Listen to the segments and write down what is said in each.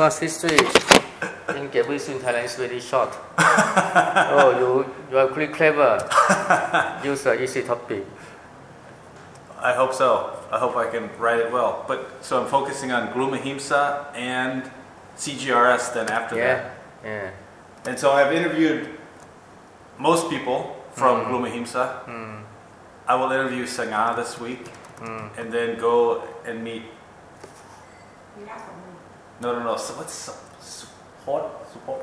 Because history in Gabriel's in Thailand is very short. oh, you, you are pretty clever. Use an easy topic. I hope so. I hope I can write it well. But so I'm focusing on Glumahimsa and CGRS then after yeah. that. Yeah. And so I've interviewed most people from mm. Glumahimsa. Mm. I will interview Sangha this week mm. and then go and meet. Yeah. No, no, no. So what's su- support? Support?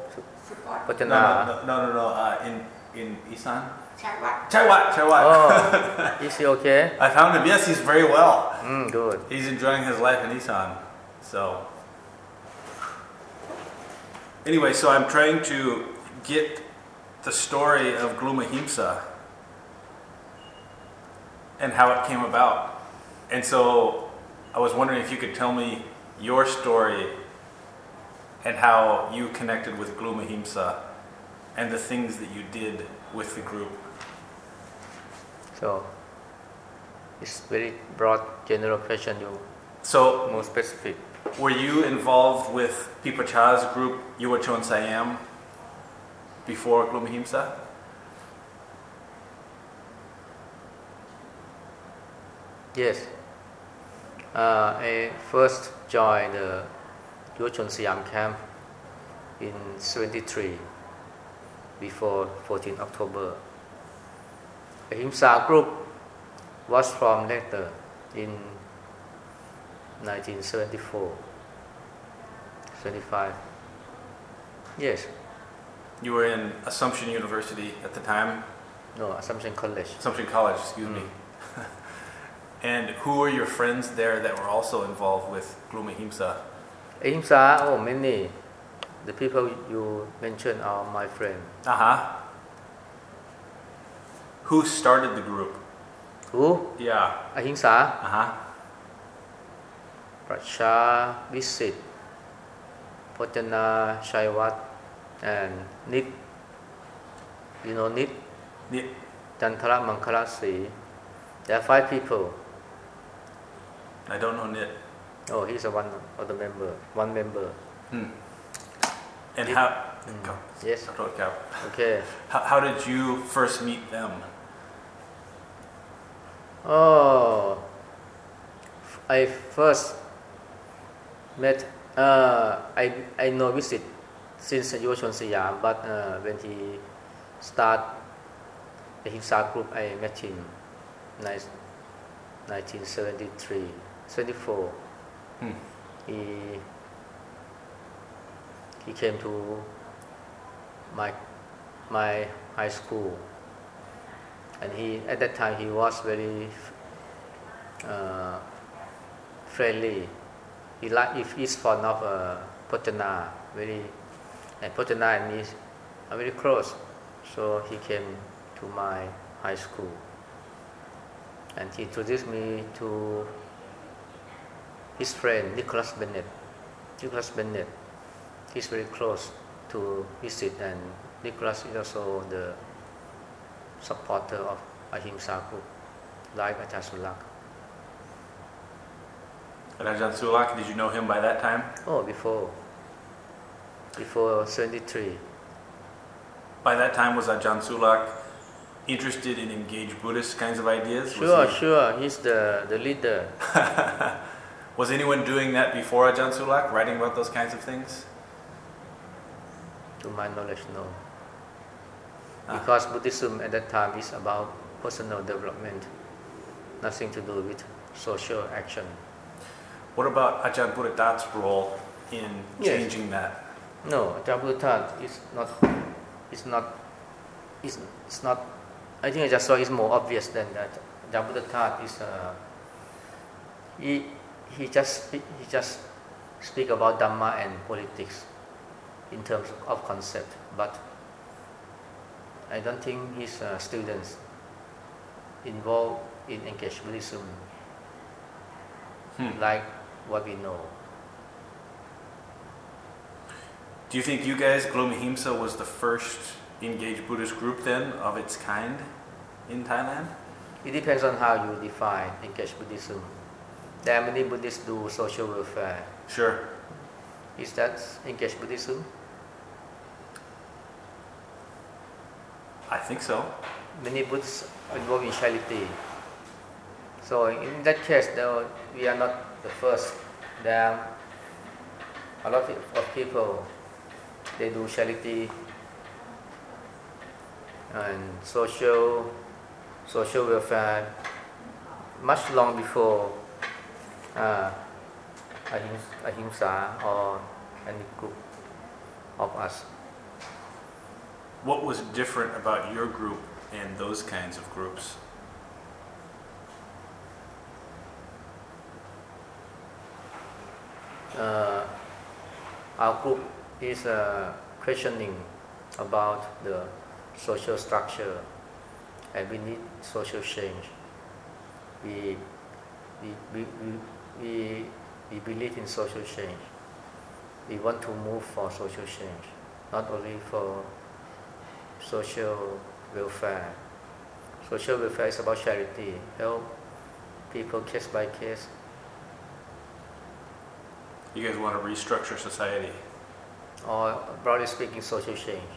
สุดยอด No, Pachana. no, no, no, no. Uh, in in Isan. ชายวัด Chaiwat, Chaiwat. Oh, is he okay? I found him. Yes, he's very well. Mm, good. He's enjoying his life in Isan. So, anyway, so I'm trying to get the story of Glumahimsa and how it came about. And so, I was wondering if you could tell me your story and how you connected with Glumahimsa and the things that you did with the group. So, it's very broad, general question. You So, more specific. Were you involved with Pipacha's group Yuwachon Siam before Glumahimsa? Yes. Uh, I first joined the Yuwachon Siam camp in 73 before 14 October. Ahimsa group was from later in 1974, 75. Yes, You were in Assumption University at the time, no, Assumption College. Assumption College, excuse me. Mm. and who were your friends there that were also involved with Glumahimsa? Ahimsa, oh, many. The people you mentioned are my friend. Uh huh. Who started the group? Who? Yeah. Ah, Ahimsa. Uh huh. Pracha Visit, Pojana Chaiwat, and Nit. You know Nit? Nit. Jantara Mankalasi. There are five people. I don't know Nit oh he's a one of the member one member Hmm. And Nit- how? Mm. Yes Okay. How, how did you first meet them? oh I first met uh, I I know visit since Yuwachon Siam but uh, when he start the Himsa group I met him nice 1973 74 Hmm. He he came to my my high school. And he at that time he was very uh, friendly. He like if he's fond of uh, Pojana very and Pojana and me are very close. So he came to my high school. And he introduced me to his friend Nicholas Bennett. Nicholas Bennett, he's very close to visit, and Nicholas is also the supporter of Ahimsa group, like Ajahn Sulak. And Ajahn Sulak, did you know him by that time? Oh, before, before 73. By that time, was Ajahn Sulak interested in engaged Buddhist kinds of ideas? Sure, he- sure, he's the, the leader. Was anyone doing that before Ajahn Sulak, writing about those kinds of things? To my knowledge, no. Ah. Because Buddhism at that time is about personal development, nothing to do with social action. What about Ajahn Buddhadat's role in Yes. changing that? No, Ajahn Jabuta is not. It's not. It's, it's not. I think I just saw it's more obvious than that. Ajahn Jabuta is. Uh, he he just speak, he just speak about dhamma and politics in terms of concept, but I don't think his uh, students involved in engaged Buddhism Hmm. like what we know. Do you think you guys, Glumahimsa, was the first engaged Buddhist group then of its kind in Thailand? It depends on how you define engaged Buddhism. There are many Buddhists do social welfare. Sure. Is that engaged Buddhism? I think so. Many Buddhists involved in charity. So in that case, though, we are not the first. There are a lot of people, they do charity and social, social welfare much long before uh, Ahimsa or any group of us. What was different about your group and those kinds of groups? uh, our group is uh, questioning about the social structure and we need social change. We, we, we, we, we, believe in social change. We want to move for social change, not only for social welfare. Social welfare is about charity, help people case by case, You guys want to restructure society. or broadly speaking, social change.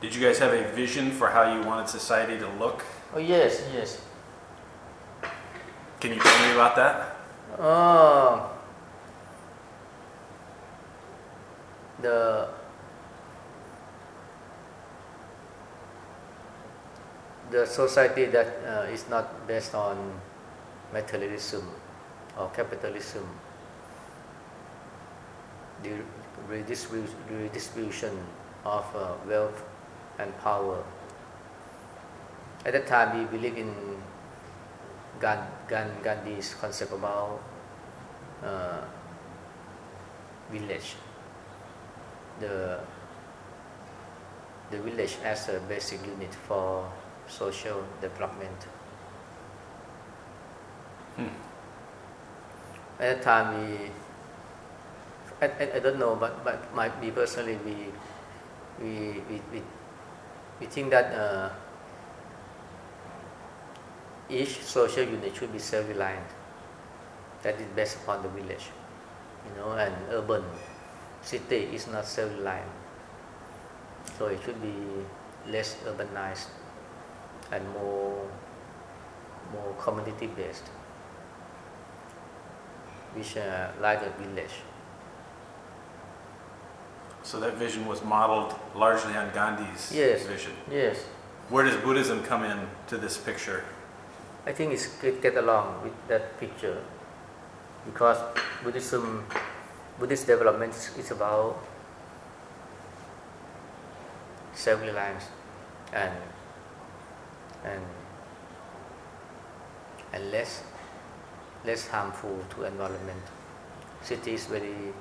Did you guys have a vision for how you wanted society to look? Oh yes, yes. Can you tell me about that? Oh, the the society that uh, is not based on materialism or capitalism, the redistribu- redistribution of uh, wealth and power. At that time, we believe in Gan- Gan- Gandhi's concept about uh, village. The the village as a basic unit for social development. Hmm. At that time, we I, I, I don't know, but but my me personally, we we we we, we think that. Uh, each social unit should be self-reliant. That is based upon the village, you know, and urban city is not self-reliant. So it should be less urbanized and more more community-based, which uh, like a village. So that vision was modeled largely on Gandhi's Yes. vision. Yes, Where does Buddhism come in to this picture? I think it's get, get along with that picture because Buddhism, Buddhist development is, about self-reliance and and and less less harmful to environment. City is very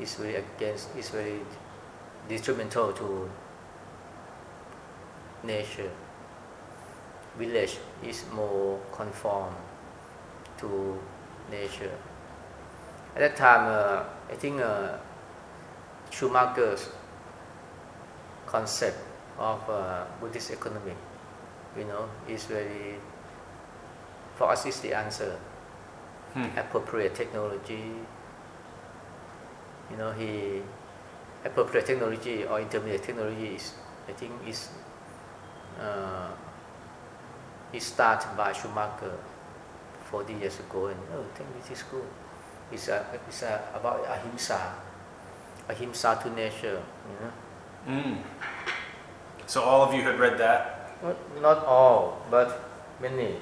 is very against is very detrimental to nature village is more conform to nature. At that time, uh, I think uh, Schumacher's concept of uh, Buddhist economy, you know, is very, for us, is the answer. Hmm. Appropriate technology, you know, he, appropriate technology or intermediate technology is, I think, is uh, it started by Schumacher 40 years ago, and oh, I think this is good. It's, a, it's a, about ahimsa, ahimsa to nature. You know? Mm. So all of you had read that? not, not all, but many.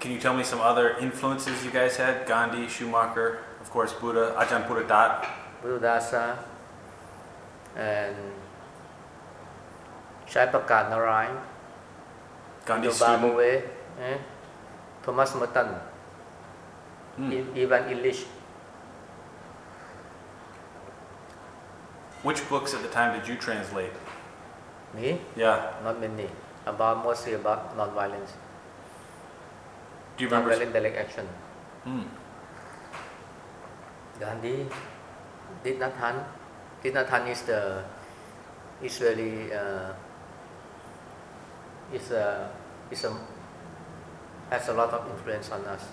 Can you tell me some other influences you guys had? Gandhi, Schumacher, of course, Buddha, Ajahn Buddha Dat. Buddhadasa and Jayaprakash Narayan, Gandhi's Zimbabwe, student. eh? Thomas Merton, Mm. I- Ivan Illich. Which books at the time did you translate? Me? Yeah. Not many. About mostly about non-violence. Do you remember? Non-violent direct action. Mm. Gandhi Thich Nhat Hanh. Thich Nhat Hanh is the is very uh, is a is a has a lot of influence on us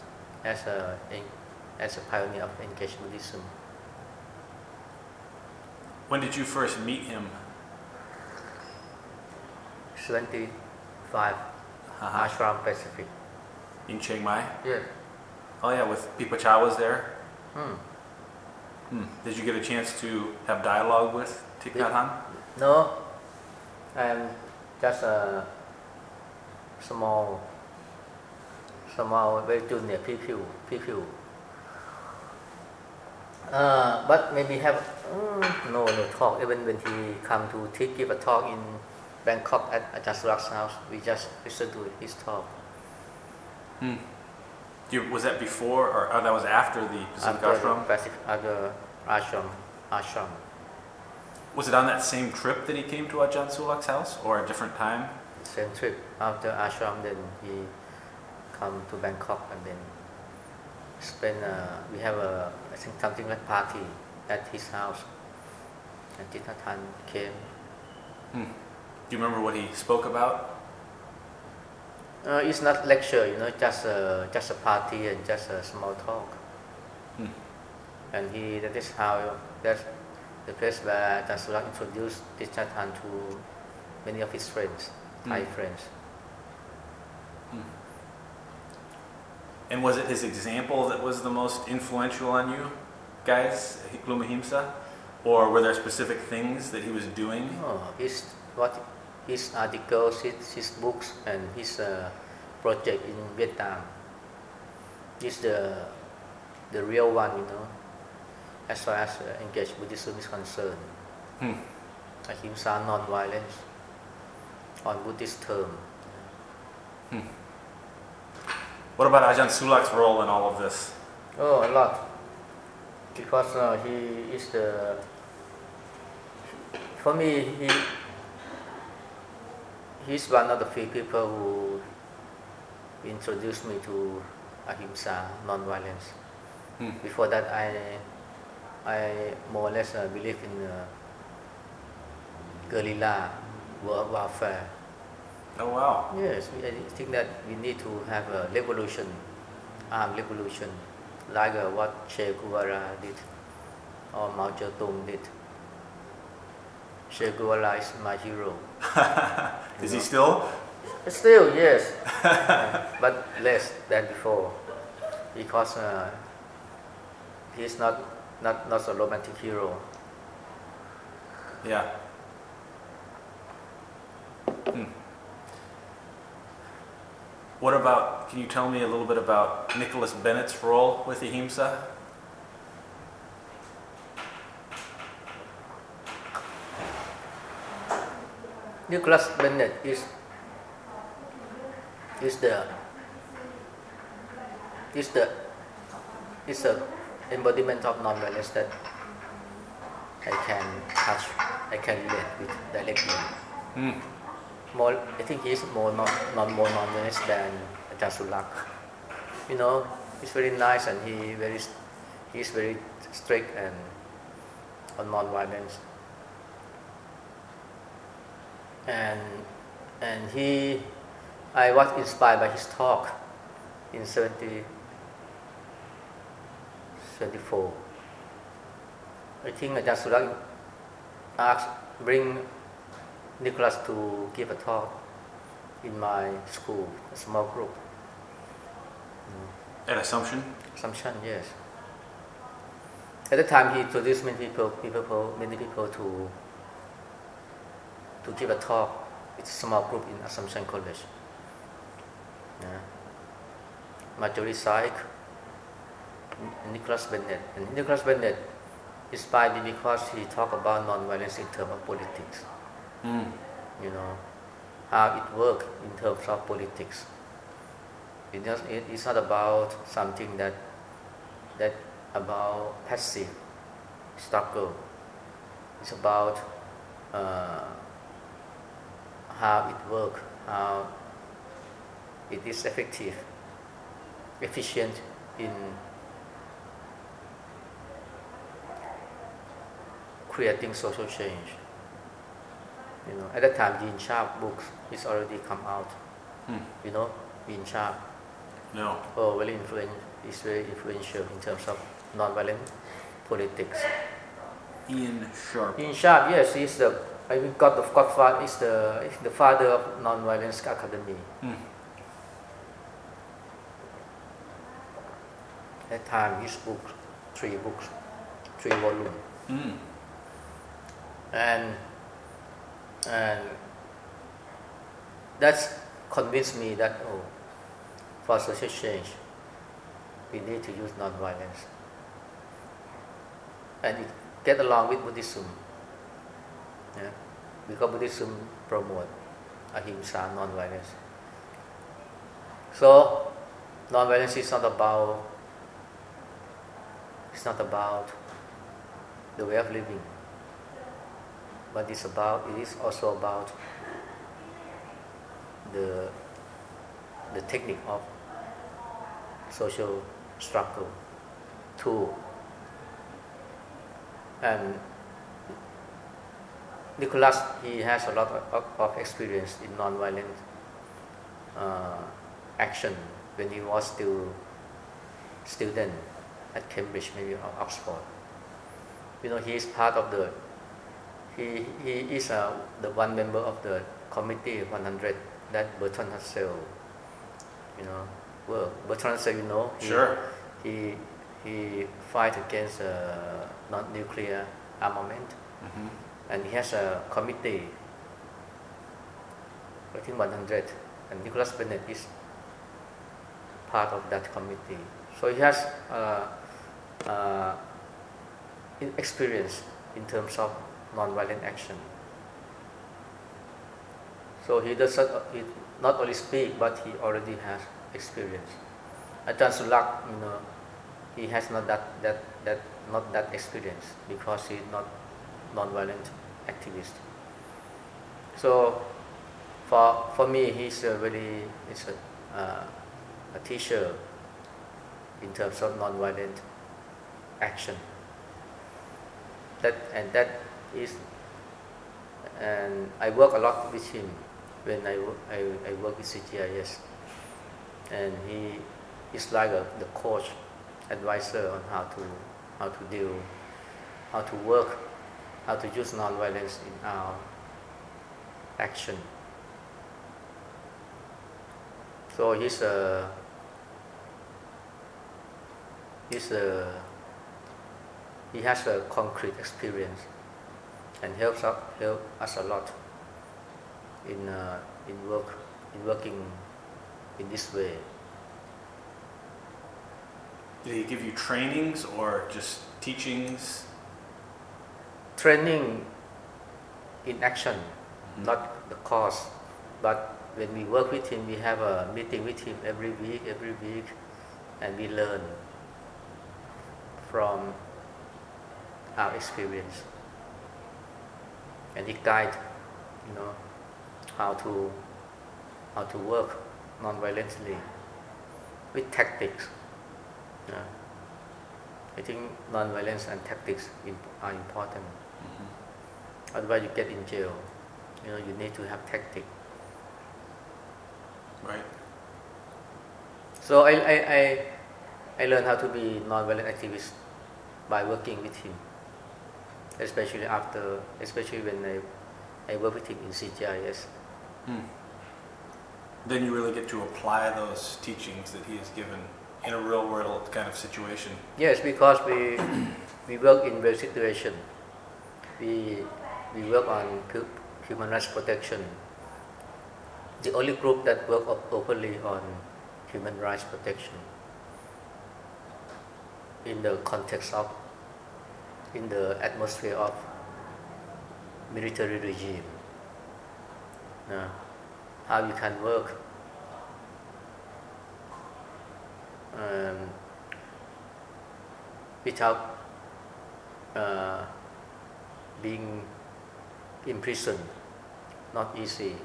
as a as a pioneer of engaged Buddhism. When did you first meet him? 75 Uh-huh. Ashram Pacific. In Chiang Mai? Yes. Oh yeah, with Pipa Cha was there. Hmm. Hmm. Did you get a chance to have dialogue with Thich Nhat Hanh? No, I'm just a small, small, very junior people, people. Uh, but maybe have mm, no no talk. Even when he come to teach, give a talk in Bangkok at Ajahn Sulak's house, we just listen to his talk. Hmm. You, was that before or oh, that was after the Pacific After Ashram? Pacific, other ashram, ashram. Was it on that same trip that he came to Ajahn Sulak's house or a different time? Same trip. After ashram, then he come to Bangkok and then spend. Uh, we have a I think something like party at his house. And Hanh came. Hmm. Do you remember what he spoke about? Uh, it's not lecture, you know, just a, just a party and just a small talk. Hmm. And he that is how that's the place where Ajahn Sulak introduced Nhat to many of his friends, Thai Hmm. friends. And was it his example that was the most influential on you guys, Glumahimsa? Or were there specific things that he was doing? Oh, his what his articles, his, his books, and his uh, project in Vietnam is the the real one, you know, as far as uh, engaged Buddhism is concerned. Hmm. Ahimsa, non-violence, on Buddhist term. What about Ajahn Sulak's role in all of this? Oh, a lot. Because uh, he is the. For me, he he's one of the few people who introduced me to ahimsa, non-violence. Hmm. Before that, I I more or less uh, believe in uh, guerrilla warfare. Oh wow. Yes, I think that we need to have a revolution, armed revolution, like uh, what Che Guevara did or Mao Zedong did. Che Guevara is my hero. Is he still? Still, yes, Uh, but less than before, because uh, he's not not not a romantic hero. Yeah. Hmm. What about, can you tell me a little bit about Nicholas Bennett's role with Ahimsa? Nicholas Bennett is is the is the is the embodiment of non-violence that I can touch, I can relate with directly. Hmm. More, I think he's more non, non more non-violence than Ajahn. You know, he's very nice and he very he's very strict and on non-violence. And and he, I was inspired by his talk in 70, 74. I think Ajahn asked, bring Nicholas to give a talk in my school, a small group. At Assumption? Assumption, yes. At the time, he introduced many people, people, many people to to give a talk. It's a small group in Assumption College. Yeah. Marjorie Syke, Nicholas Bennett, and Nicholas Bennett inspired me because he talked about non-violence in terms of politics. Hmm. you know, how it works in terms of politics. It just, it, it's not about something that that about passive struggle. It's about uh, how it works, how it is effective, efficient in creating social change. You know, at that time, Gene Sharp books is already come out. Hmm. You know, Gene Sharp. No. Oh, very influential. Is very influential in terms of non-violent politics. Ian Sharp. In Sharp, yes, he's the I mean, God of Godfather is the is the father of non-violence academy. Hmm. At time, his book, three books, three volumes, Mm. and and that's convinced me that oh, for social change, we need to use non-violence, and get along with Buddhism. Yeah, because Buddhism promote ahimsa, non-violence. So, non-violence is not about it's not about the way of living, but it's about it is also about the the technique of social struggle too. And Nicholas, he has a lot of, of experience in non-violent uh, action when he was still student at Cambridge, maybe or Oxford. You know, he is part of the, he, he is uh, the one member of the committee 100 that Bertrand Russell, you know, well, Bertrand Russell, you know, he, Sure. he, he fight against uh, non-nuclear armament hmm and he has a committee, I think 100, and Nicholas Bennett is part of that committee. So he has uh, uh, experience in terms of non-violent action. So he does not, he not only speak, but he already has experience. Ajahn Sulak, you know, he has not that, that, that, not that experience because he's not non-violent activist. So, for for me, he's a very it's a uh, a teacher in terms of non-violent action. That and that is, and I work a lot with him when I I, I work with CGRS, and he is like a, the coach, advisor on how to how to deal, how to work how to use non-violence in our action. So he's a he's a he has a concrete experience and helps us help us a lot in uh, in work in working in this way. Did he give you trainings or just teachings? Training in action, Mhm. not the course, but when we work with him, we have a meeting with him every week, every week, and we learn from our experience. And he guide, you know, how to how to work non-violently with tactics. Yeah. I think non-violence and tactics imp- are important. Mhm. Otherwise, you get in jail. You know, you need to have tactic. Right. So I, I, I, I learned how to be non-violent activist by working with him, especially after, especially when I, I work with him in CGRS. Hmm. Then you really get to apply those teachings that he has given in a real world kind of situation. Yes, because we, we work in real situation. We, we work on human rights protection. The only group that work openly on human rights protection in the context of, in the atmosphere of military regime. Yeah. How you can work um, without uh, being imprisoned. Not easy.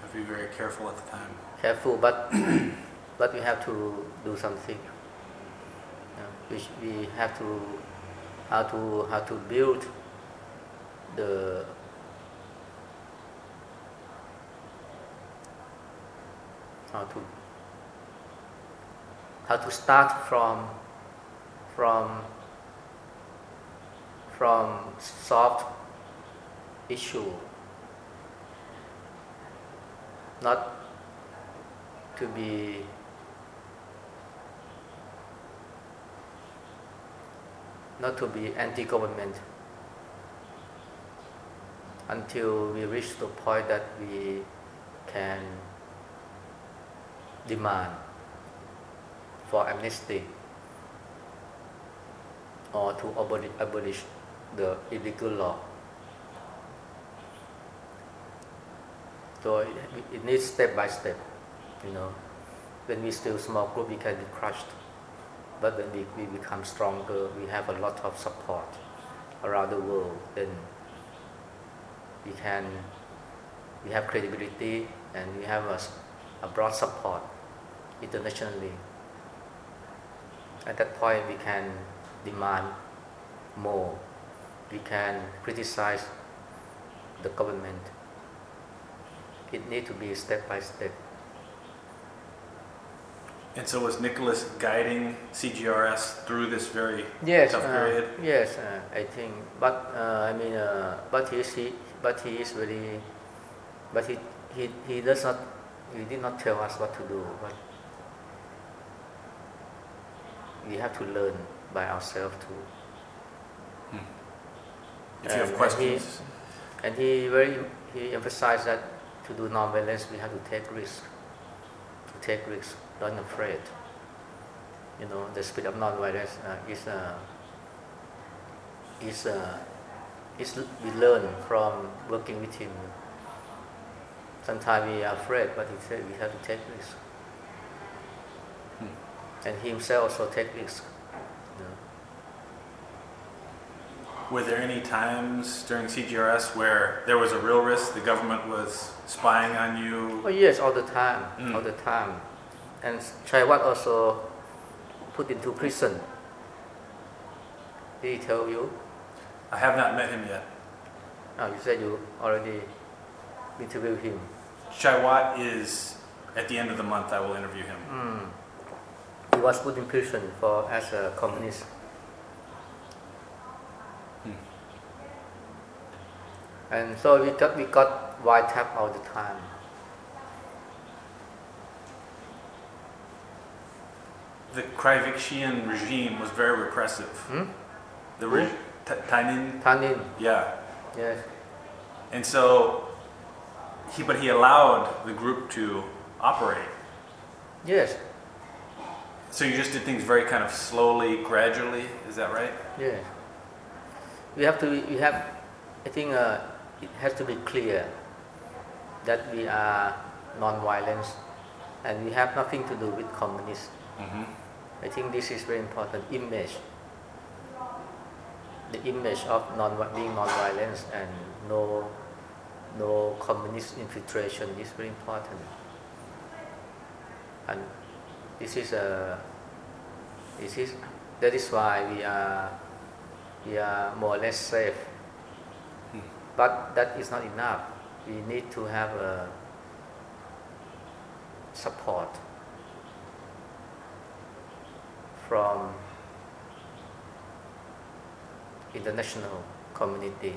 Have to be very careful at the time. Careful, but but we have to do something. We, we have to how to how to build the how to how to start from from from soft issue. Not to be not to be anti-government until we reach the point that we can demand for amnesty or to abolish, the illegal law. So it, it needs step by step, you know. When we still small group, we can be crushed. But when we, we become stronger, we have a lot of support around the world, then we can, we have credibility and we have a, a broad support internationally. At that point, we can demand more. We can criticize the government. It needs to be step by step. And so was Nicholas guiding CGRS through this very Yes, tough uh, period? yes, uh, I think. But uh, I mean, uh, but he is he, but he is very, but he, he he does not, he did not tell us what to do. But we have to learn by ourselves too. If you have and questions, And he very he emphasized that to do non-violence we have to take risk. To take risk, don't afraid. You know, the spirit of non-violence uh, is uh, is uh, is we learn from working with him. Sometimes we are afraid, but he said we have to take risk. And he himself also take risk. You know. were there any times during CGRS where there was a real risk the government was spying on you? Oh yes, all the time, Mm. all the time. And Chaiwat also put into prison. Did he tell you? I have not met him yet. Oh, you said you already interviewed him. Chaiwat is at the end of the month. I will interview him. Mm. He was put in prison for as a communist. Hmm. And so we got we got wiretap all the time. The Kriangsak regime was very repressive. Hmm? The re- T- Tainin, Tanin, yeah. yes. And so, he but he allowed the group to operate. Yes, So you just did things very kind of slowly, gradually. Is that right? Yes. We have to, we have, I think uh, it has to be clear that we are non-violence and we have nothing to do with communists. Mm-hmm. I think this is very important image. The image of non being non-violence and no no communist infiltration is very important. And this is a this is that is why we are we are more or less safe. But that is not enough. We need to have a support from international community.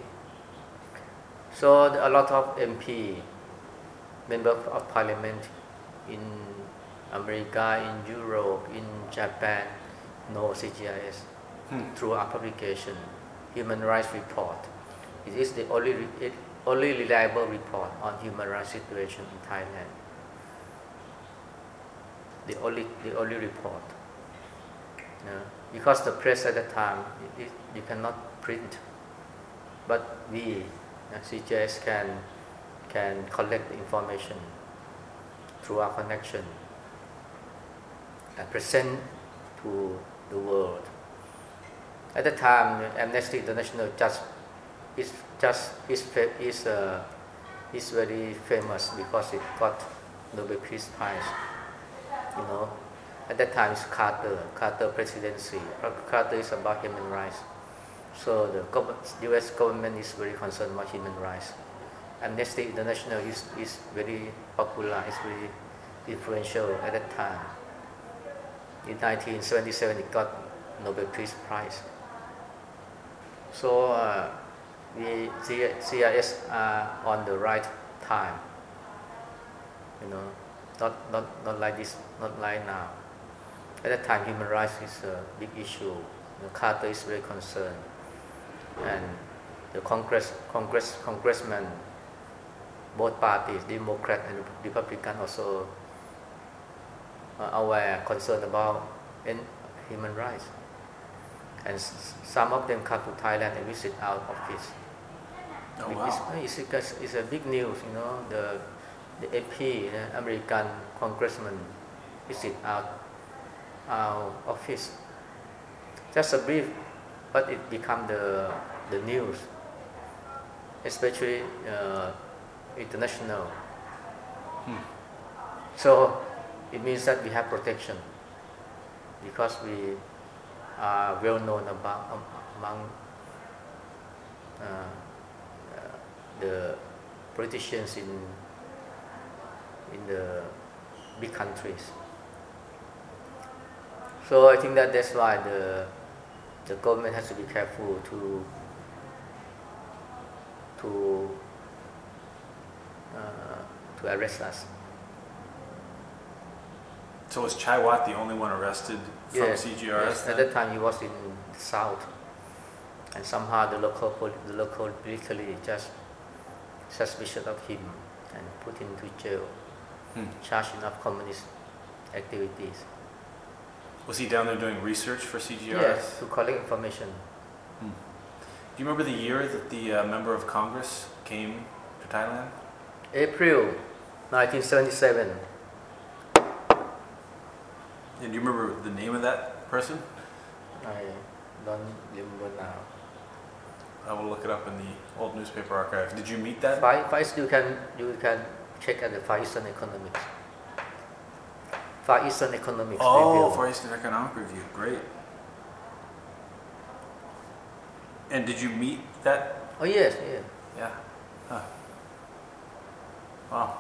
So a lot of MP, members of parliament in America, in Europe, in Japan, know CGRS Hmm. through our publication, Human Rights Report. It is the only, re- only reliable report on human rights situation in Thailand. The only, the only report. Because the press at that time, it, it, you cannot print. But we, uh, CGS, can, can collect the information through our connection and present to the world. At the time, Amnesty International just is just is is uh, is very famous because it got Nobel Peace Prize. You know, at that time it's Carter, Carter presidency. Carter is about human rights. So the U.S. government is very concerned about human rights. Amnesty International is, is very popular. It's very influential at that time. In 1977, he got Nobel Peace Prize. So uh, the CIS are on the right time. You know, not, not, not like this, not like now. At that time, human rights is a big issue. Know, Carter is very concerned, and the Congress, Congress, congressmen, both parties, Democrat and Republican, also are aware, concerned about human rights. And some of them come to Thailand and visit our office. Oh, wow. Uh, it's, it's, it's, a big news, you know, the, the AP, the American congressman visit our, our office. Just a brief, but it become the, the news, especially uh, international. Hmm. So it means that we have protection because we are well known about um, among uh, the politicians in in the big countries. So I think that that's why the the government has to be careful to to uh, to arrest us. So was Chai Wat the only one arrested from yes, CGRS? Yes. At that time, he was in the south, and somehow the local the local military just suspicious of him and put him into jail, hmm. charged him of communist activities. Was he down there doing research for CGRS? Yes, to collect information. Hmm. Do you remember the year that the uh, member of Congress came to Thailand? April 1977. And do you remember the name of that person? I don't remember now. I will look it up in the old newspaper archive. Did you meet that? Far, you can you can check at the Far Eastern Economics. Far Eastern Economics. Oh, review. Far Eastern Economic Review. Great. And did you meet that? Oh yes, yeah. Yeah. Huh. Wow.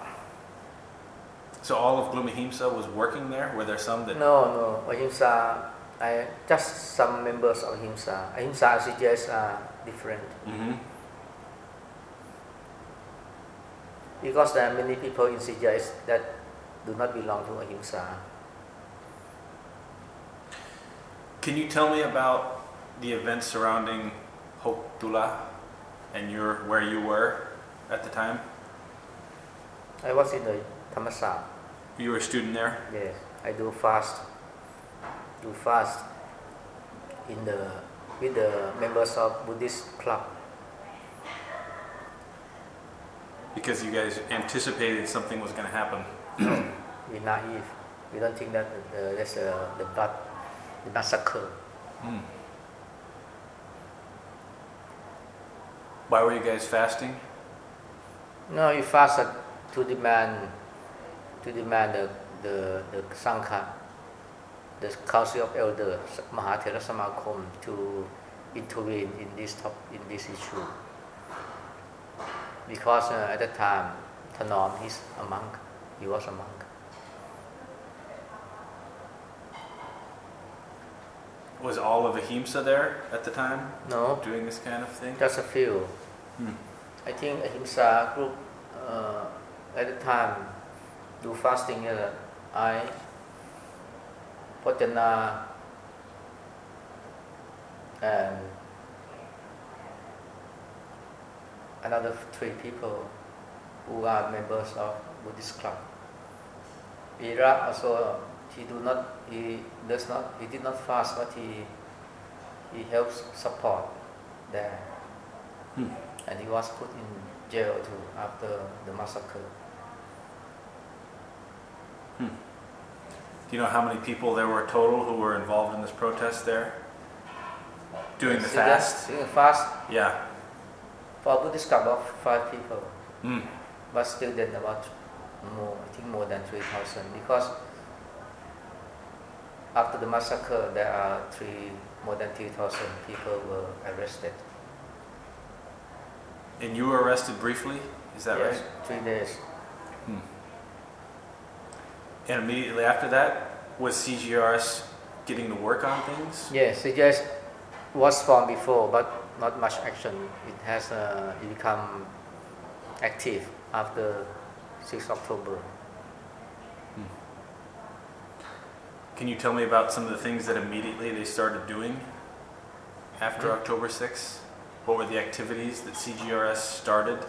So all of Glumahimsa was working there? Were there some that... No, no. Ahimsa, I, just some members of Ahimsa. Ahimsa and CGS are different. Mm-hmm. Because there are many people in CGS that do not belong to Ahimsa. Can you tell me about the events surrounding Hok Tula and your, where you were at the time? I was in the Thammasat. You were a student there? Yes, I do fast. Do fast in the with the members of Buddhist club. Because you guys anticipated something was going to happen. We're naive. We don't think that uh, there's a, the blood, the massacre. Hmm. Why were you guys fasting? No, you fasted to demand to demand the, the, the Sangha, the Council of Elders, Mahathera Samakom, to intervene in this top, in this issue. Because uh, at that time, Thanom is a monk. He was a monk. Was all of Ahimsa there at the time? No. Doing this kind of thing? Just a few. Hmm. I think Ahimsa group uh, at the time do fasting here, I Pojana and another three people who are members of Buddhist club. Ira also he do not he does not he did not fast but he he helps support there. Hmm. And he was put in jail too after the massacre. Hmm. Do you know how many people there were total who were involved in this protest there? Doing the fast? Doing the fast? Yeah. For Buddhist club of five people. Mm. But still then about more, I think more than 3,000 because after the massacre there are three, more than 3,000 people were arrested. And you were arrested briefly? Is that yes, right? three days. Hmm. And immediately after that, was CGRS getting to work on things? Yes, it just was formed before, but not much action. It has uh, become active after 6 October. Can you tell me about some of the things that immediately they started doing after Yeah. October 6th? What were the activities that CGRS started?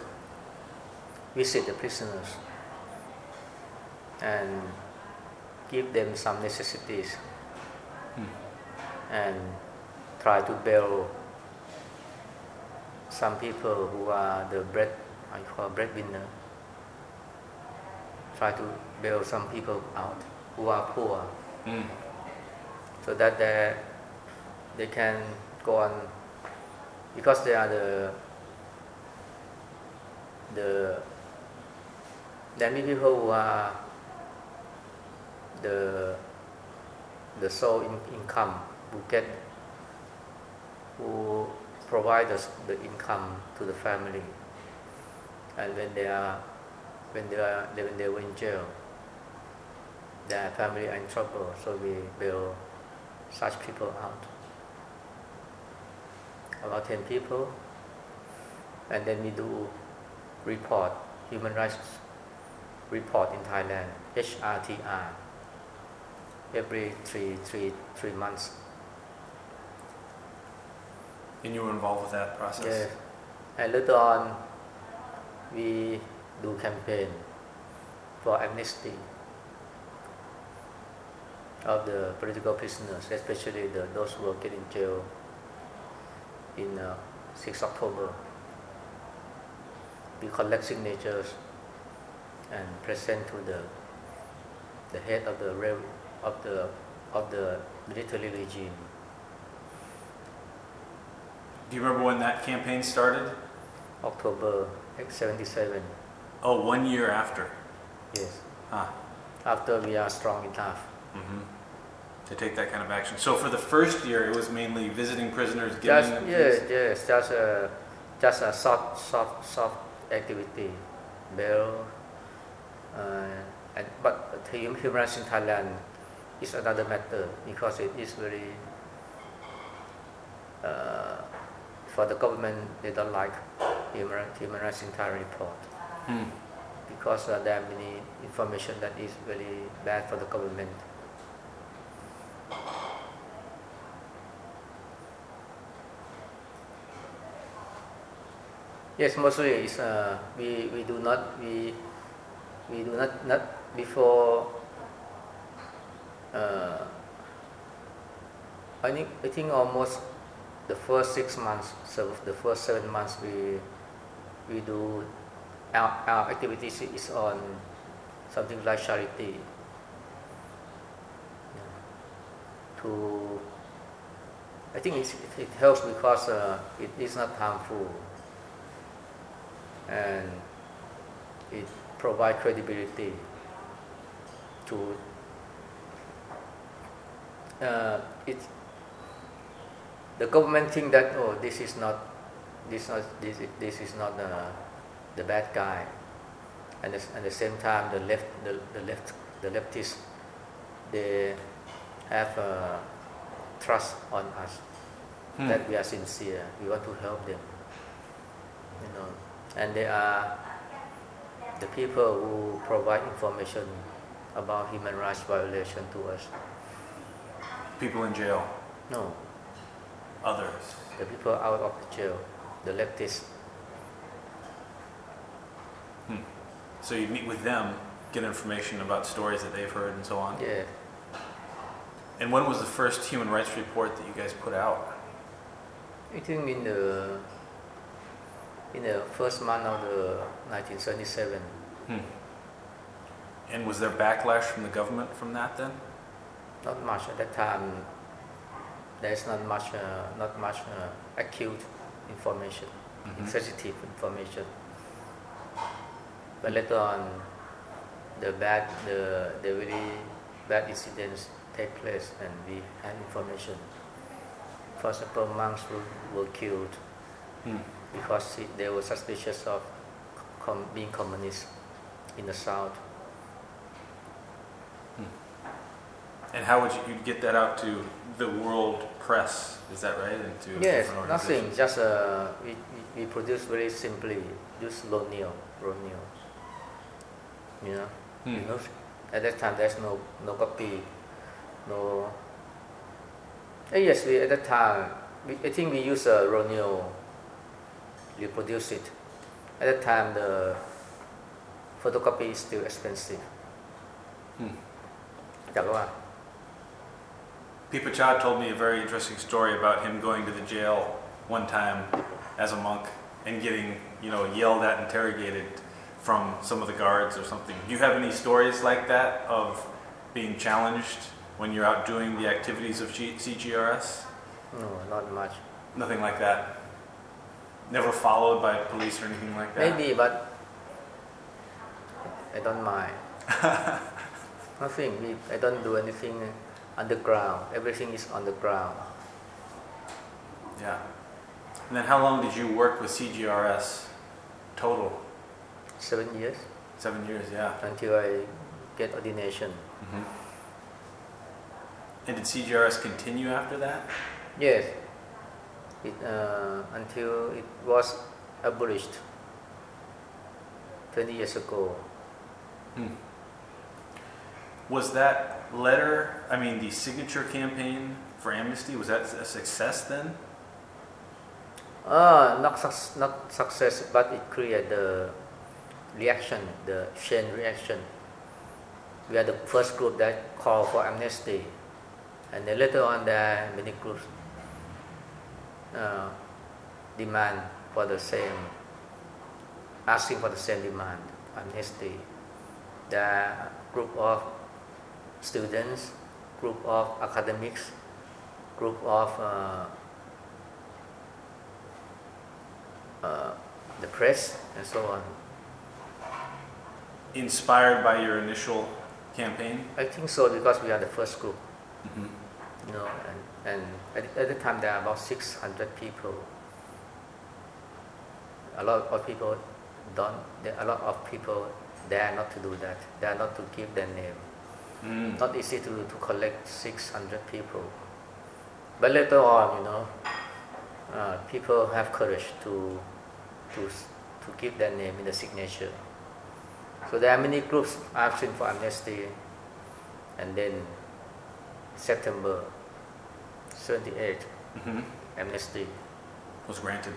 Visit the prisoners and give them some necessities Hmm. and try to build some people who are the bread, I call breadwinner. Try to build some people out who are poor Mm. so that they, they can go on because they are the the there are many people who are the the sole in, income who get who provide us the income to the family and when they are when they are when they were in jail their family are in trouble so we bail such people out about 10 people and then we do report human rights report in Thailand HRTR every three, three, three months And you were involved with that process? Yes. And later on, we do campaign for amnesty of the political prisoners, especially the, those who are getting jail in uh, 6 October. We collect signatures and present to the the head of the of the of the military regime. Do you remember when that campaign started? October 77. Oh, one year after. Yes. Huh. After we are strong enough. hmm To take that kind of action. So for the first year, it was mainly visiting prisoners, giving Just them yes, things? yes, just a just a soft, soft, soft activity, bail, uh, and but human rights in Thailand is another matter because it is very uh, for the government they don't like human, human rights in Thailand report Hmm. because uh, there are many information that is very bad for the government. Yes, mostly is uh, we, we do not we we do not not before. Uh, I think I think almost the first six months, so the first seven months we we do our, our activities is on something like charity. To I think it, it helps because uh, it is not harmful. And it provides credibility to uh, it the government think that oh this is not this not this this is not uh, the bad guy and at the same time the left the, the left the leftists they have uh, trust on us Hmm. that we are sincere. We want to help them you know. And they are the people who provide information about human rights violation to us. People in jail, no. Others. the people out of the jail the leftists So you meet with them, get information about stories that they've heard and so on. yeah And when was the first human rights report that you guys put out? I think in the in the first month of the 1977 Hmm. And was there backlash from the government from that then? not much at that time there's not much uh, not much uh, acute information Mhm. sensitive information but later on the bad the the very bad incidents take place and we had information for example monks were, were killed Hmm. because they were suspicious of com- being communist in the south And how would you get that out to the world press? Is that right? And to Yes, nothing. Just uh, we, we produce very simply. Use Loneo, Roneo. You know, mm. you know, at that time there's no no copy, no. And yes, we at that time we, I think we use a uh, Roneo. Reproduce it. At that time, the photocopy is still expensive. Hmm. Pipa told me a very interesting story about him going to the jail one time as a monk and getting, you know, yelled at, interrogated from some of the guards or something. Do you have any stories like that of being challenged when you're out doing the activities of G- CGRS? no, not much. Nothing like that. Never followed by police or anything like that. Maybe, but I don't mind. Nothing. We, I don't do anything underground. Everything is on the ground. Yeah. And then how long did you work with CGRS total? Seven years Seven years, yeah. until I get ordination. hmm And did CGRS continue after that? Yes. It, uh, until it was abolished 20 years ago. Hmm. Was that letter, I mean, the signature campaign for amnesty, was that a success then? Uh, not, suc- not success, but it created the reaction, the chain reaction. We are the first group that called for amnesty, and then later on there are many groups uh, demand for the same, asking for the same demand, amnesty. There are group of students, group of academics, group of uh, uh, the press and so on. Inspired by your initial campaign? I think so because we are the first group, hmm you know, and, and at, at the time there are about 600 people. A lot of people don't, there are a lot of people dare not to do that, dare not to give their name. Mm. Not easy to, to collect 600 people. But later on, you know, uh, people have courage to, to, to give their name in the signature. So there are many groups asking for amnesty, and then September 78, hmm amnesty. Was granted.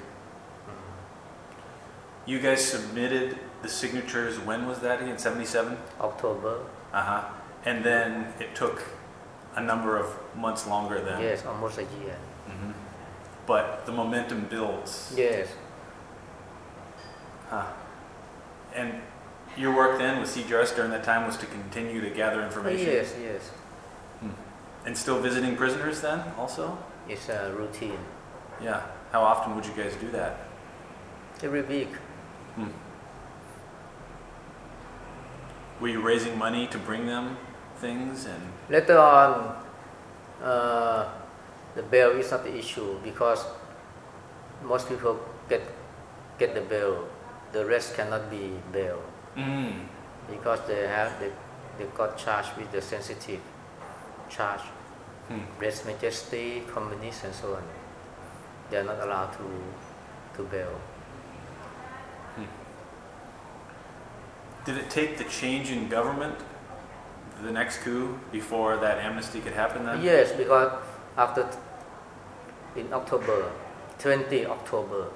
You guys submitted the signatures, when was that again? 77? October, Uh huh. And then it took a number of months longer than. yes, almost a year. hmm But the momentum builds. Yes, Huh. And your work then with CGRS during that time was to continue to gather information? yes, yes. And still visiting prisoners then also? It's a routine. Yeah. How often would you guys do that? Every week, Hmm. Were you raising money to bring them things and Later on, uh, the bail is not the issue because most people get get the bail. The rest cannot be bail mm. because they have they, they got charged with the sensitive charge, Hmm. breast majesty, communist, and so on. They are not allowed to to bail. Did it take the change in government, the next coup, before that amnesty could happen then? Yes, because after in October, 20 October,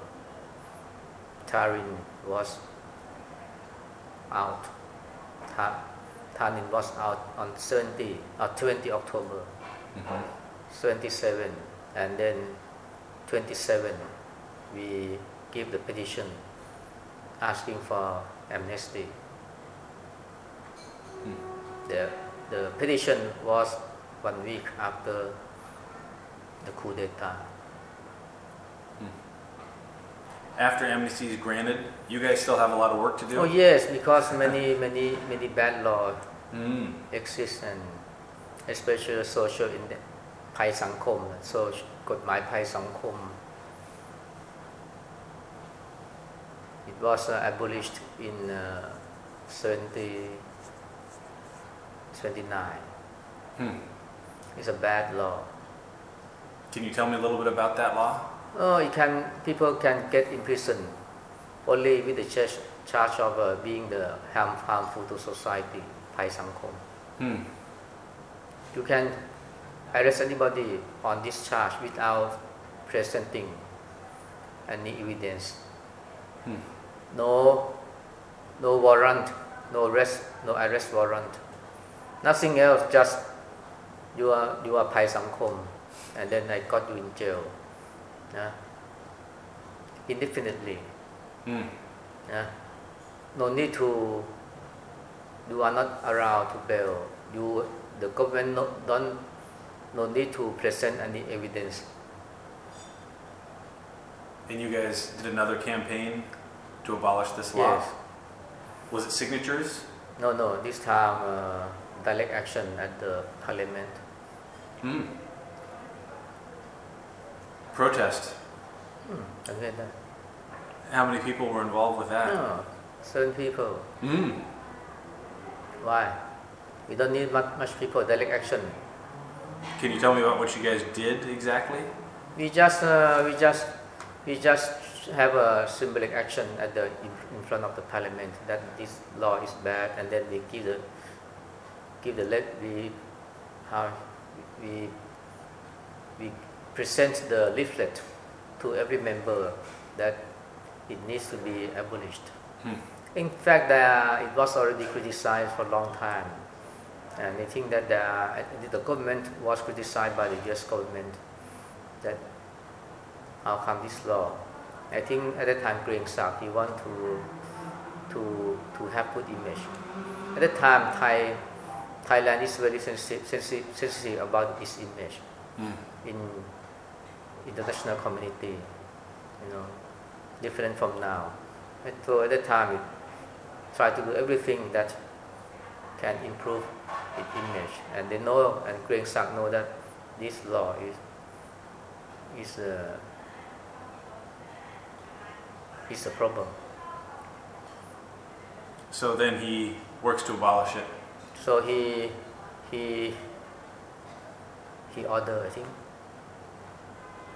Thanin was out. Ta- Thanin was out on 70 or 20 October, Mhm. 27, and then 27 we give the petition asking for amnesty. Hmm. The, the petition was one week after the coup d'etat After amnesty is granted, you guys still have a lot of work to do? Oh yes, because many many many bad laws Mm. exist and especially social in the ภัยสังคม so กฎหมายภัยสังคม it was uh, abolished in uh, 70 29 Hmm. It's a bad law. Can you tell me a little bit about that law? Oh, you can people can get in prison only with the charge, charge of uh, being the harm, harmful to society, ภัยสังคม Hmm. You can arrest anybody on this charge without presenting any evidence. Hmm. No, no warrant, no arrest, no arrest warrant. Nothing else. Just you are you are ภัยสังคม and then I got you in jail. Yeah. Indefinitely. Hmm. Yeah. No need to. You are not allowed to bail. You, the government no, don't, no need to present any evidence. And you guys did another campaign to abolish this law? Yes. Was it signatures? No, no. This time, uh, direct action at the parliament. Hmm. Protest. Hmm. I heard that. How many people were involved with that? No, certain people. Hmm. Why? We don't need much, much people. Direct action. Can you tell me about what you guys did exactly? We just, uh, we just, we just have a symbolic action at the in, in front of the parliament that this law is bad, and then we give the, give the let we, how we, we present the leaflet to every member that it needs to be abolished. Hmm. In fact, uh, it was already criticized for a long time. And I think that the, the government was criticized by the US government that how come this law? I think at that time, Kriangsak, he want to, to, to have good image. At that time, Thai, Thailand is very sensitive, sensitive, sensitive about this image Hmm. in international community, you know, different from now. And so at that time, it tried to do everything that can improve its image. And they know, and Kriangsak know that this law is is a is a problem. So then he works to abolish it. So he he he ordered, I think,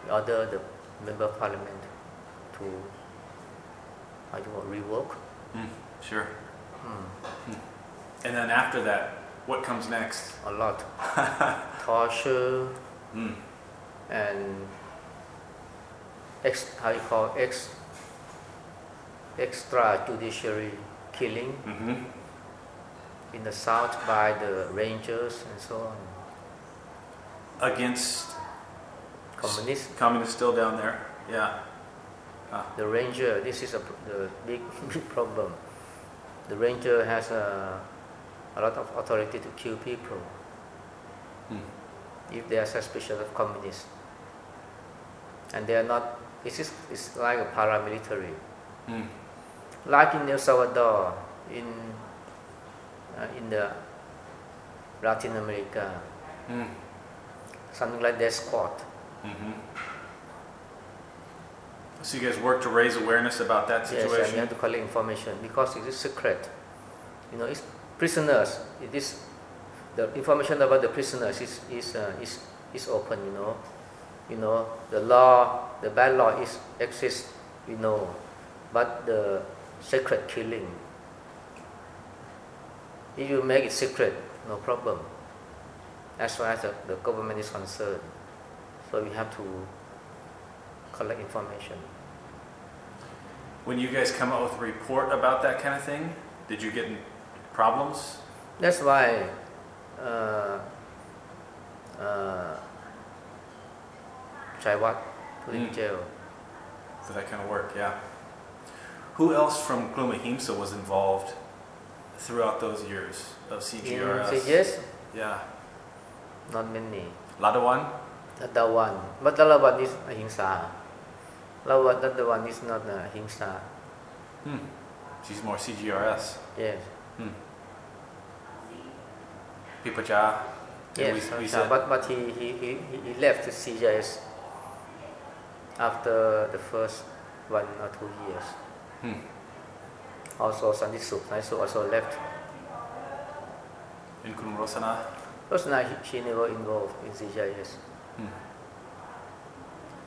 he ordered the member of parliament to how do you want revoke. Hmm. Sure. Hmm. And then after that, what comes next? A lot torture Hmm. and ex how you call ex extrajudiciary killing Mm-hmm. in the south by the rangers and so on. Against Communists. communists still down there. Yeah. The ranger, this is a, the big, big problem. The ranger has a, a lot of authority to kill people Hmm. if they are suspicious of communists. And they are not, it's, just, it's like a paramilitary. Hmm. Like in El Salvador, in, uh, in the Latin America, Hmm. something like that squad. Mm-hmm. So you guys work to raise awareness about that situation. Yes, and you have to collect information because it is secret. You know, it's prisoners. It is the information about the prisoners is is uh, is is open. You know, you know the law, the bad law is exists. We know, but the secret killing. If you make it secret, no problem. As far as the, the government is concerned, so we have to collect information. When you guys come out with a report about that kind of thing, did you get in problems? That's why uh, uh, Chaiwat put in Mm. jail. For that kind of work, yeah. Who else from Glumahimsa was involved throughout those years of In CGRS? six years, Yeah. not many. Ladawan? One, but one is ahimsa. Other one is not ahimsa. Hmm. She's more CGRS. Yes, Hmm. Pipacha? yes. we, we said. But but he, he, he, he left the CJS after the first one or two years. Hmm. Also, Sandisuk, Sandisuk also left. In Kun Rosana? He- she never involved in CGRS. Hmm.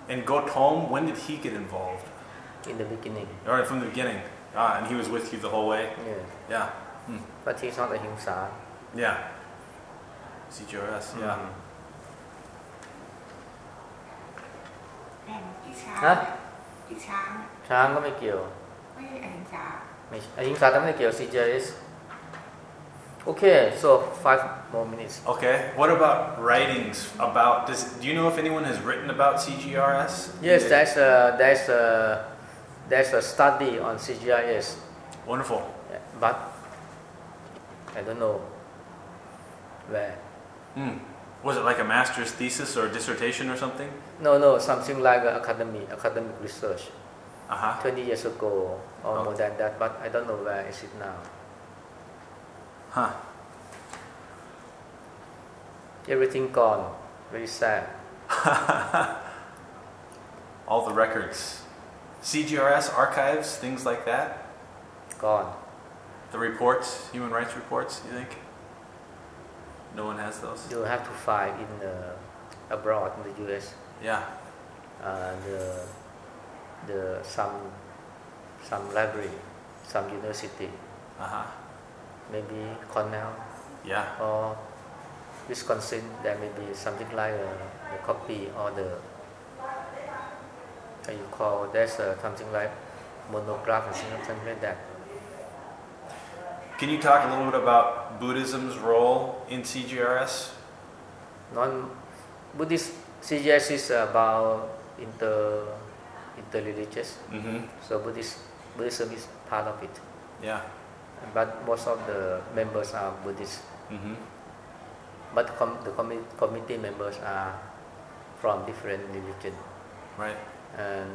And Gothom, when did he get involved? In the beginning. All right, from the beginning. Ah, and he was with you the whole way? Yeah. Yeah. Hmm. But he's not Ahimsa. Yeah. CGRS, mm-hmm. yeah. Huh? ช้างก็ไม่เกี่ยวไม่อหิงสาไม่อหิงสาต้องไม่เกี่ยว CGRS Okay so five more minutes Okay. What about writings about? this? do you know if anyone has written about CGRS? Yes there's a there's a there's a study on CGRS. Wonderful. but I don't know where Hmm. Was it like a master's thesis or dissertation or something? no no something like academy academic research Uh huh. 20 years ago or more than that but I don't know where is it now Huh. everything gone very sad All the records. CGRS archives, things like that. gone The reports, human rights reports. You think? No one has those. you have to find in the abroad in the US Yeah. uh, the the some some library, some university, Uh huh. Maybe Cornell Yeah. or Wisconsin. There may be something like a, a copy or the you call there's a, something like monograph and something like that. Can you talk a little bit about Buddhism's role in CGRS? Non Buddhist CGS is about inter interreligious. Mm-hmm. So Buddhist Buddhism is part of it. Yeah. But most of the members are Buddhist. Mm-hmm. But com- the commi- committee members are from different religion, Right. and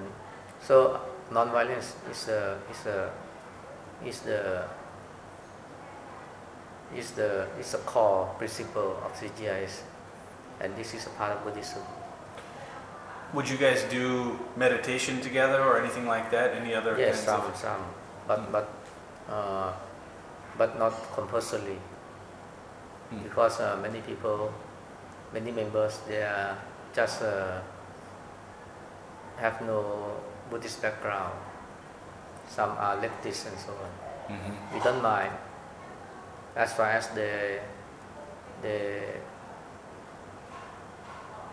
so non-violence is a is a is the is the is a core principle of CGRS, and this is a part of Buddhism. Would you guys do meditation together or anything like that? Any other yes, some of? some, but but uh, but not compulsorily, Hmm. because uh, many people, many members, they are just uh, have no Buddhist background. Some are leftists and so on. Mm-hmm. We don't mind as far as they they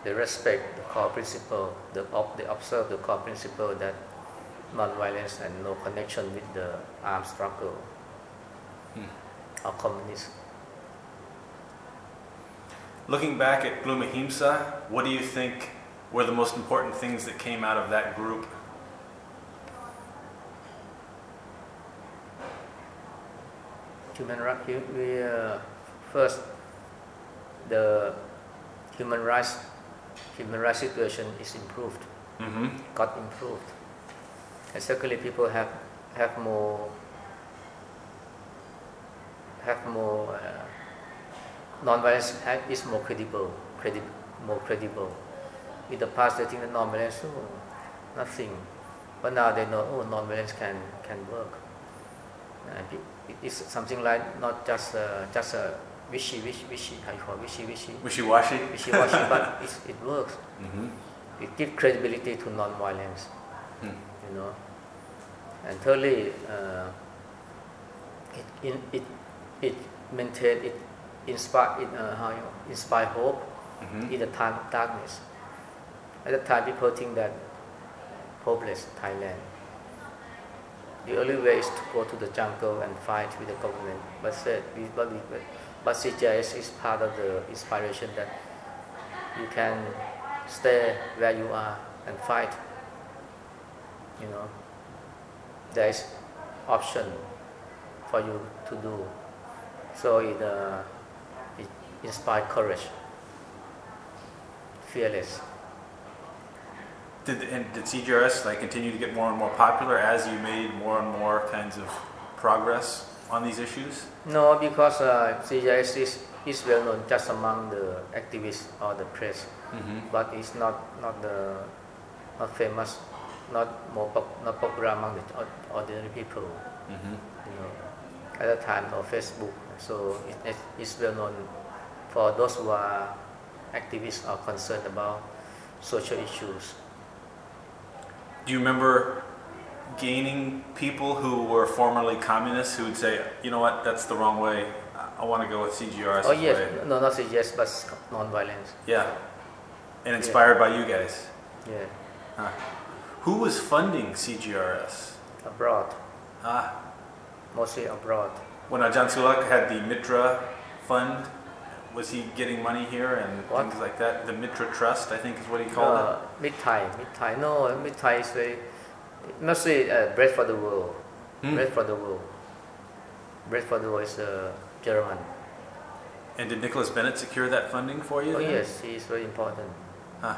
they respect the core principle, the they observe the core principle that non-violence and no connection with the armed struggle. Or communism. Looking back at Glumahimsa, what do you think were the most important things that came out of that group? Human rights, we uh, first the human rights human rights situation is improved. Mm-hmm. got improved. And secondly, people have have more have more uh, non-violence is more credible, credi- more credible. In the past, they think that non-violence, oh, nothing, but now they know, oh, non-violence can can work. And it- it is something like not just uh, just a wishy wishy wishy how you call it? wishy wishy Wishy-washy. wishy washy, but it's, it works. Mm-hmm. It gives credibility to non-violence Hmm. you know. And thirdly, uh, it, in, it, it maintain, it inspire, it, uh, how you inspire hope Mm-hmm. in the time of darkness. At that time, people think that hopeless Thailand. The only way is to go to the jungle and fight with the government. But said, but, we, but CGRS is part of the inspiration that you can stay where you are and fight you know there is option for you to do so it, uh, it inspires courage fearless Did and did CGRS like continue to get more and more popular as you made more and more kinds of progress on these issues? no because uh, CGRS is, is well known just among the activists or the press Mm-hmm. but it's not not the not famous not more pop, not popular among the ordinary people Mm-hmm. you know, at that time no Facebook, so it, it's well known for those who are activists or concerned about social issues. Do you remember gaining people who were formerly communists who would say, you know what, that's the wrong way. I want to go with CGR's Oh yes, way. no, not yes, but non-violence. Yeah. And inspired by you guys. Yeah, Huh. Who was funding CGRS? abroad, Ah, mostly abroad. When Ajahn Sulak had the Mitra Fund, was he getting money here and What? things like that? The Mitra Trust, I think is what he called Uh, mid Thai, mid Thai. No, mid Thai is very mostly uh, bread for the world. Hmm. Bread for the world. Bread for the world is uh, German. And did Nicholas Bennett secure that funding for you? Oh then? yes, he is very important. Huh.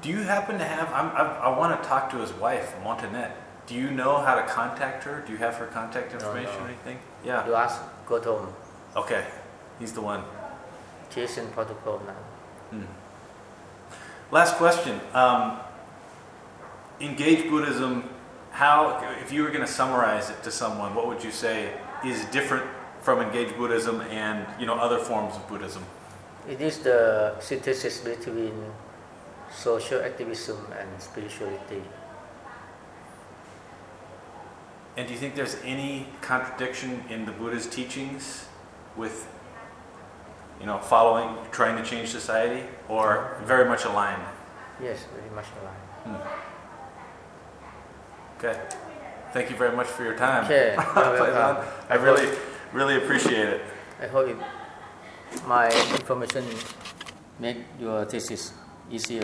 Do you happen to have? I'm, I, I want to talk to his wife, Montanet. Do you know how to contact her? Do you have her contact information no. or anything? Yeah. You ask Gothom. Okay. He's the one. She is in Portugal now. Hmm. Last question. Um, engage Buddhism. How, if you were going to summarize it to someone, what would you say is different from engaged Buddhism and you know other forms of Buddhism? It is the synthesis between social activism and spirituality. And do you think there's any contradiction in the Buddha's teachings with, you know, following, trying to change society, or very much aligned? Yes, very much aligned. Hmm. Okay. Thank you very much for your time. Okay, welcome. Uh, I really, really appreciate it. I hope it, my information make your thesis easier.